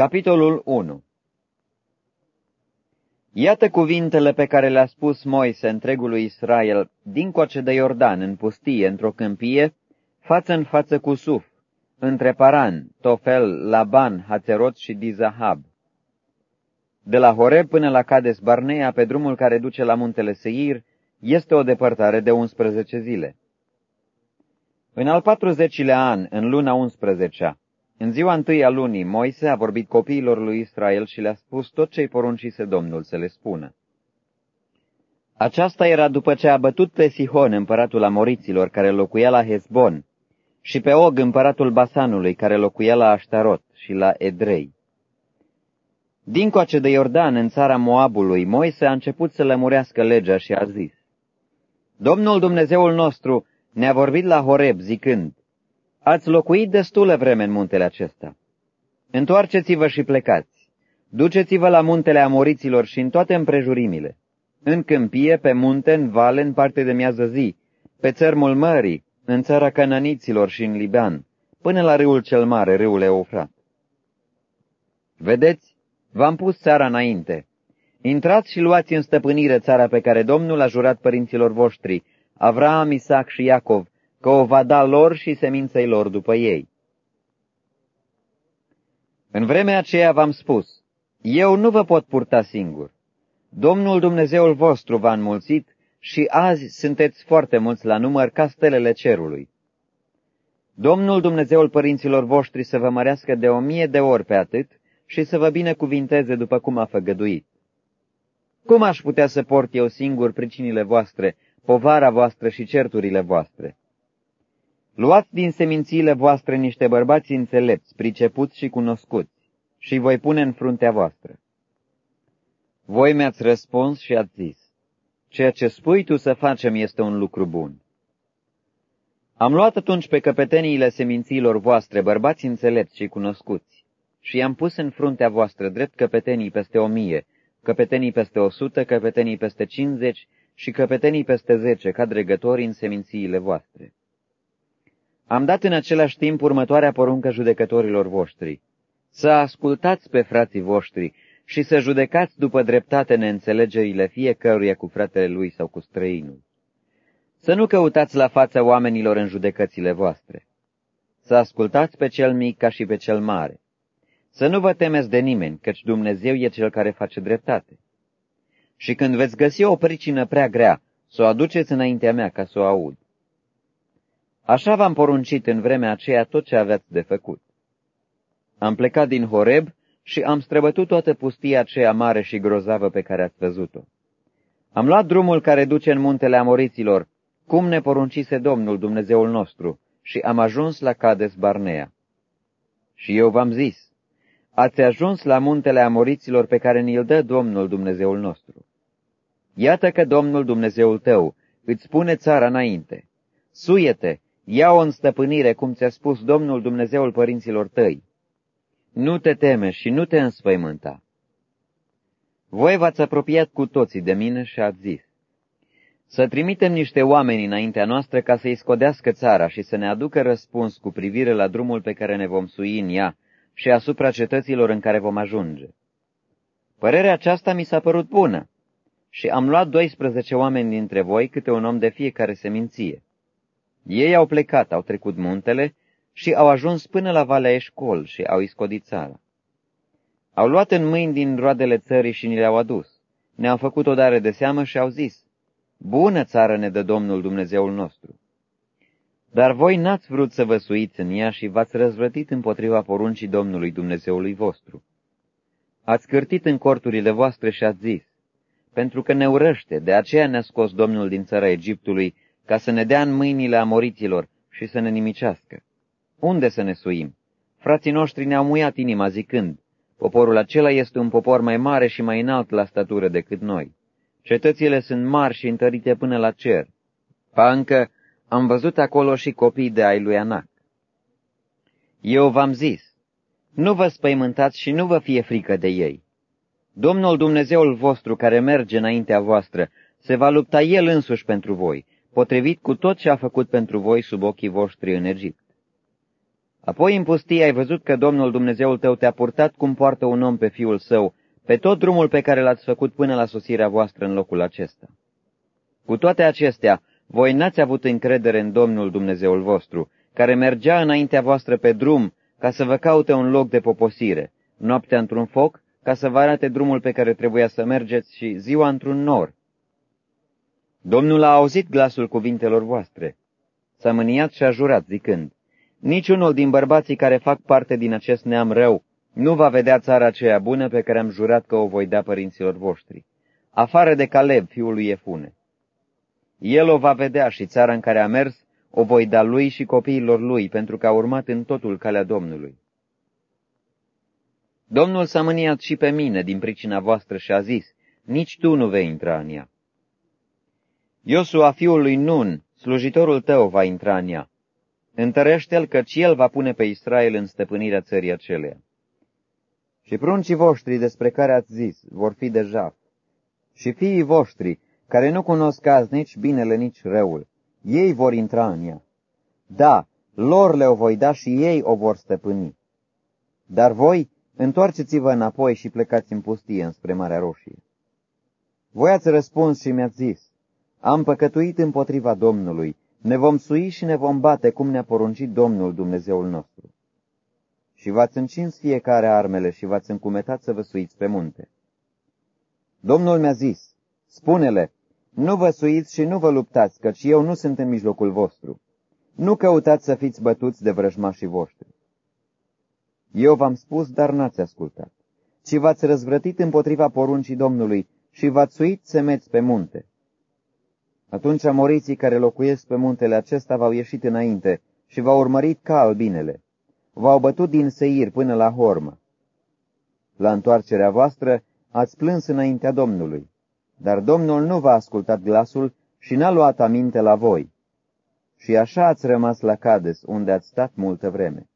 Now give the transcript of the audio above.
Capitolul 1 Iată cuvintele pe care le-a spus Moise întregului Israel, dincoace de Iordan, în pustie, într-o câmpie, față în față cu Suf, între Paran, Tofel, Laban, Hațerot și Dizahab. De la Horeb până la Cades Barnea, pe drumul care duce la muntele Seir, este o depărtare de 11 zile. În al 40-lea an, în luna 11 în ziua întâi a lunii, Moise a vorbit copiilor lui Israel și le-a spus tot ce-i poruncise Domnul să le spună. Aceasta era după ce a bătut pe Sihon, împăratul Amoriților, care locuia la Hezbon, și pe Og, împăratul Basanului, care locuia la Aștarot și la Edrei. Dincoace de Iordan, în țara Moabului, Moise a început să lămurească legea și a zis, Domnul Dumnezeul nostru ne-a vorbit la Horeb, zicând, Ați locuit destulă vreme în muntele acesta. Întoarceți-vă și plecați. Duceți-vă la muntele Amoriților și în toate împrejurimile. În câmpie, pe munte, în vale, în parte de miază zi, pe țărmul mării, în țara Cananiților și în Liban, până la râul cel mare, râul Eufrat. Vedeți, v-am pus țara înainte. Intrați și luați în stăpânire țara pe care Domnul a jurat părinților voștri, Avraam, Isaac și Iacov, că o va da lor și seminței lor după ei. În vremea aceea v-am spus, eu nu vă pot purta singur. Domnul Dumnezeul vostru v-a înmulțit și azi sunteți foarte mulți la număr ca stelele cerului. Domnul Dumnezeul părinților voștri să vă mărească de o mie de ori pe atât și să vă binecuvinteze după cum a făgăduit. Cum aș putea să port eu singur pricinile voastre, povara voastră și certurile voastre? Luați din semințiile voastre niște bărbați înțelepți, pricepuți și cunoscuți, și voi pune în fruntea voastră. Voi mi-ați răspuns și ați zis, ceea ce spui tu să facem este un lucru bun. Am luat atunci pe căpeteniile semințiilor voastre, bărbați înțelepți și cunoscuți, și i-am pus în fruntea voastră drept căpetenii peste o mie, căpetenii peste o sută, căpetenii peste cincizeci și căpetenii peste zece, ca dregători în semințiile voastre. Am dat în același timp următoarea poruncă judecătorilor voștri. Să ascultați pe frații voștri și să judecați după dreptate neînțelegerile fiecăruia cu fratele lui sau cu străinul. Să nu căutați la fața oamenilor în judecățile voastre. Să ascultați pe cel mic ca și pe cel mare. Să nu vă temeți de nimeni, căci Dumnezeu e cel care face dreptate. Și când veți găsi o pricină prea grea, să o aduceți înaintea mea ca să o aud. Așa v-am poruncit în vremea aceea tot ce aveați de făcut. Am plecat din Horeb și am străbătut toată pustia aceea mare și grozavă pe care ați văzut-o. Am luat drumul care duce în muntele Amoriților, cum ne poruncise Domnul Dumnezeul nostru, și am ajuns la Cades Barnea. Și eu v-am zis, ați ajuns la muntele Amoriților pe care ni-l dă Domnul Dumnezeul nostru. Iată că Domnul Dumnezeul tău îți pune țara înainte. Suiete Ia-o în stăpânire, cum ți-a spus Domnul Dumnezeul părinților tăi. Nu te teme și nu te înspăimânta. Voi v-ați apropiat cu toții de mine și ați zis, să trimitem niște oameni înaintea noastră ca să-i scodească țara și să ne aducă răspuns cu privire la drumul pe care ne vom sui în ea și asupra cetăților în care vom ajunge. Părerea aceasta mi s-a părut bună și am luat 12 oameni dintre voi, câte un om de fiecare seminție. Ei au plecat, au trecut muntele și au ajuns până la Valea Eșcol și au iscodit țara. Au luat în mâini din roadele țării și ni le-au adus. Ne-au făcut o dare de seamă și au zis, Bună țară ne dă Domnul Dumnezeul nostru. Dar voi n-ați vrut să vă suiți în ea și v-ați răzvrătit împotriva poruncii Domnului Dumnezeului vostru. Ați cârtit în corturile voastre și ați zis, pentru că ne urăște, de aceea ne-a scos Domnul din țara Egiptului ca să ne dea în mâinile amoriților și să ne nimicească. Unde să ne suim? Frații noștri ne-au muiat inima zicând, poporul acela este un popor mai mare și mai înalt la statură decât noi. Cetățile sunt mari și întărite până la cer. Pa încă am văzut acolo și copii de ai lui Anac. Eu v-am zis, nu vă spăimântați și nu vă fie frică de ei. Domnul Dumnezeul vostru care merge înaintea voastră se va lupta El însuși pentru voi potrivit cu tot ce a făcut pentru voi sub ochii voștri în Egipt. Apoi în pustie ai văzut că Domnul Dumnezeul tău te-a purtat cum poartă un om pe fiul său, pe tot drumul pe care l-ați făcut până la sosirea voastră în locul acesta. Cu toate acestea, voi n-ați avut încredere în Domnul Dumnezeul vostru, care mergea înaintea voastră pe drum ca să vă caute un loc de poposire, noaptea într-un foc, ca să vă arate drumul pe care trebuia să mergeți și ziua într-un nor. Domnul a auzit glasul cuvintelor voastre. S-a mâniat și a jurat, zicând, Niciunul din bărbații care fac parte din acest neam rău nu va vedea țara aceea bună pe care am jurat că o voi da părinților voștri, afară de Caleb, fiul lui Efune. El o va vedea și țara în care a mers o voi da lui și copiilor lui, pentru că a urmat în totul calea Domnului. Domnul s-a mâniat și pe mine din pricina voastră și a zis, nici tu nu vei intra în ea. Iosua, fiul lui Nun, slujitorul tău, va intra în ea. Întărește-l, căci el va pune pe Israel în stăpânirea țării aceleia. Și pruncii voștri despre care ați zis vor fi deja, și fiii voștri, care nu cunosc azi nici binele, nici răul, ei vor intra în ea. Da, lor le-o voi da și ei o vor stăpâni. Dar voi, întoarceți-vă înapoi și plecați în pustie înspre Marea Roșie. Voi ați răspuns și mi-ați zis, am păcătuit împotriva Domnului, ne vom sui și ne vom bate cum ne-a poruncit Domnul Dumnezeul nostru. Și v-ați încins fiecare armele și v-ați încumetat să vă suiți pe munte. Domnul mi-a zis, spune-le, nu vă suiți și nu vă luptați, căci eu nu sunt în mijlocul vostru. Nu căutați să fiți bătuți de vrăjmașii voștri. Eu v-am spus, dar n-ați ascultat, ci v-ați răzvrătit împotriva poruncii Domnului și v-ați suit semeți pe munte. Atunci amoriții care locuiesc pe muntele acesta v-au ieșit înainte și v-au urmărit ca albinele. V-au bătut din seir până la hormă. La întoarcerea voastră ați plâns înaintea Domnului, dar Domnul nu v-a ascultat glasul și n-a luat aminte la voi. Și așa ați rămas la Cades, unde ați stat multă vreme.